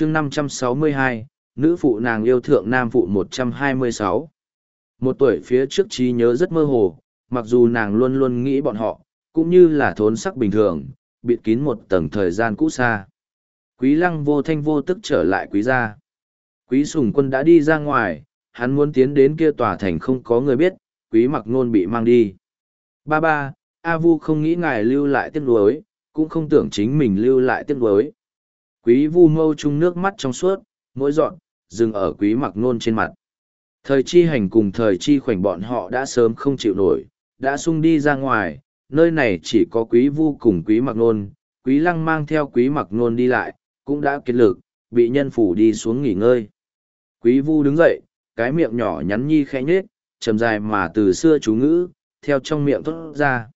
chương 562, nữ phụ nàng yêu thượng nam phụ 126. Một tuổi phía trước trí nhớ rất mơ hồ, mặc dù nàng luôn luôn nghĩ bọn họ, cũng như là thốn sắc bình thường, bịt kín một tầng thời gian cũ xa. Quý lăng vô thanh vô tức trở lại quý gia. Quý sùng quân đã đi ra ngoài, hắn muốn tiến đến kia tòa thành không có người biết, quý mặc nôn bị mang đi. Ba ba, A Vu không nghĩ ngài lưu lại tiếc nuối, cũng không tưởng chính mình lưu lại tiếc nuối. Quý vu mâu chung nước mắt trong suốt, mỗi dọn, dừng ở quý mặc nôn trên mặt. Thời chi hành cùng thời chi khoảnh bọn họ đã sớm không chịu nổi, đã sung đi ra ngoài, nơi này chỉ có quý vu cùng quý mặc nôn, quý lăng mang theo quý mặc nôn đi lại, cũng đã kiệt lực, bị nhân phủ đi xuống nghỉ ngơi. Quý vu đứng dậy, cái miệng nhỏ nhắn nhi khẽ nhết, chầm dài mà từ xưa chú ngữ, theo trong miệng thốt ra.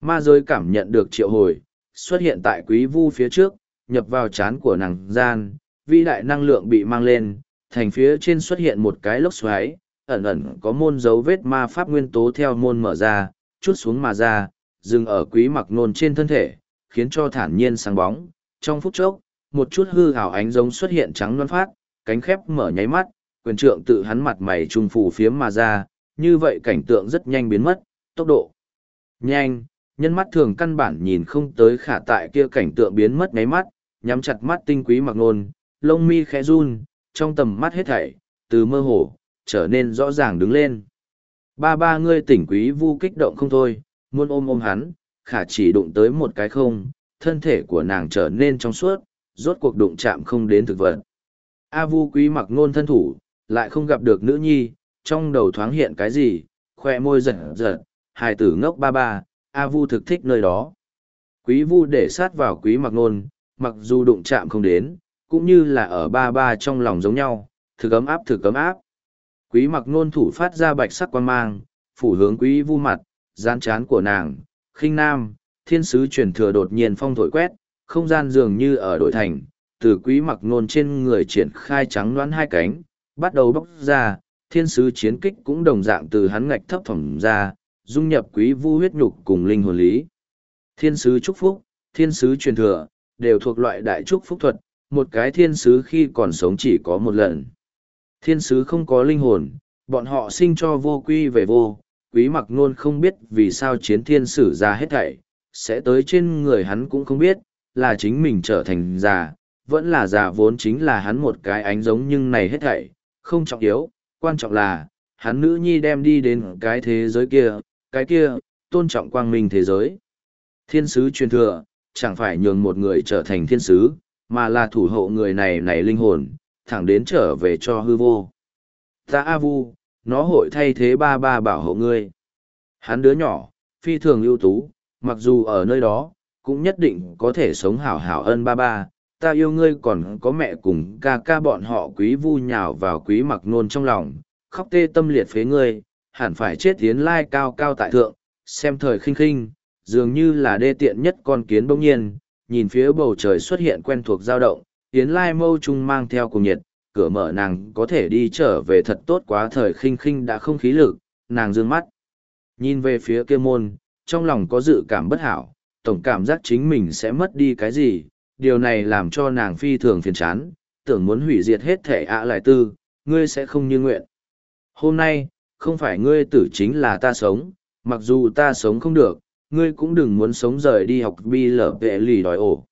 Ma giới cảm nhận được triệu hồi, xuất hiện tại quý vu phía trước, nhập vào chán của nàng gian, vĩ đại năng lượng bị mang lên, thành phía trên xuất hiện một cái lốc xoáy, ẩn ẩn có môn dấu vết ma pháp nguyên tố theo môn mở ra, chút xuống mà ra, dừng ở quý mặc nôn trên thân thể, khiến cho thản nhiên sáng bóng. Trong phút chốc, một chút hư hào ánh giống xuất hiện trắng loan phát, cánh khép mở nháy mắt, quyền trượng tự hắn mặt mày trung phủ phiếm mà ra, như vậy cảnh tượng rất nhanh biến mất, tốc độ nhanh, nhân mắt thường căn bản nhìn không tới khả tại kia cảnh tượng biến mất nháy mắt, nhắm chặt mắt tinh quý mặc nôn, lông mi khẽ run, trong tầm mắt hết thảy, từ mơ hồ, trở nên rõ ràng đứng lên. Ba ba ngươi tỉnh quý vu kích động không thôi, muốn ôm ôm hắn, khả chỉ đụng tới một cái không, thân thể của nàng trở nên trong suốt, rốt cuộc đụng chạm không đến thực vật. A vu quý mặc nôn thân thủ, lại không gặp được nữ nhi, trong đầu thoáng hiện cái gì, khoe môi giật giật, hài tử ngốc ba ba, A vu thực thích nơi đó. Quý vu để sát vào quý mặc nôn, mặc dù đụng chạm không đến, cũng như là ở ba ba trong lòng giống nhau, thực ấm áp thực ấm áp. Quý mặc nôn thủ phát ra bạch sắc quan mang, phủ hướng quý vu mặt, gian chán của nàng, khinh nam, thiên sứ truyền thừa đột nhiên phong thổi quét, không gian dường như ở đổi thành, từ quý mặc nôn trên người triển khai trắng đoán hai cánh, bắt đầu bốc ra, thiên sứ chiến kích cũng đồng dạng từ hắn ngạch thấp phẩm ra, dung nhập quý vu huyết nhục cùng linh hồn lý. Thiên sứ chúc phúc, thiên sứ truyền thừa, đều thuộc loại đại trúc phúc thuật, một cái thiên sứ khi còn sống chỉ có một lần. Thiên sứ không có linh hồn, bọn họ sinh cho vô quy về vô, quý mặc nôn không biết vì sao chiến thiên sử ra hết thảy, sẽ tới trên người hắn cũng không biết, là chính mình trở thành già, vẫn là già vốn chính là hắn một cái ánh giống nhưng này hết thảy, không trọng yếu, quan trọng là, hắn nữ nhi đem đi đến cái thế giới kia, cái kia, tôn trọng quang minh thế giới. Thiên sứ truyền thừa, chẳng phải nhường một người trở thành thiên sứ, mà là thủ hộ người này này linh hồn, thẳng đến trở về cho hư vô. Ta A Vu, nó hội thay thế ba ba bảo hộ ngươi. Hắn đứa nhỏ, phi thường ưu tú, mặc dù ở nơi đó, cũng nhất định có thể sống hảo hảo ân ba ba. Ta yêu ngươi còn có mẹ cùng ca ca bọn họ quý vu nhào vào quý mặc nôn trong lòng, khóc tê tâm liệt phế ngươi, hẳn phải chết tiến lai cao cao tại thượng, xem thời khinh khinh, dường như là đê tiện nhất con kiến bỗng nhiên, nhìn phía bầu trời xuất hiện quen thuộc dao động, tiến Lai mâu trung mang theo cùng nhiệt, cửa mở nàng có thể đi trở về thật tốt quá thời khinh khinh đã không khí lực, nàng dương mắt. Nhìn về phía kia môn, trong lòng có dự cảm bất hảo, tổng cảm giác chính mình sẽ mất đi cái gì, điều này làm cho nàng phi thường phiền chán, tưởng muốn hủy diệt hết thể ạ lại tư, ngươi sẽ không như nguyện. Hôm nay, không phải ngươi tử chính là ta sống, mặc dù ta sống không được, ngươi cũng đừng muốn sống rời đi học bi lở vệ lì đòi ổ.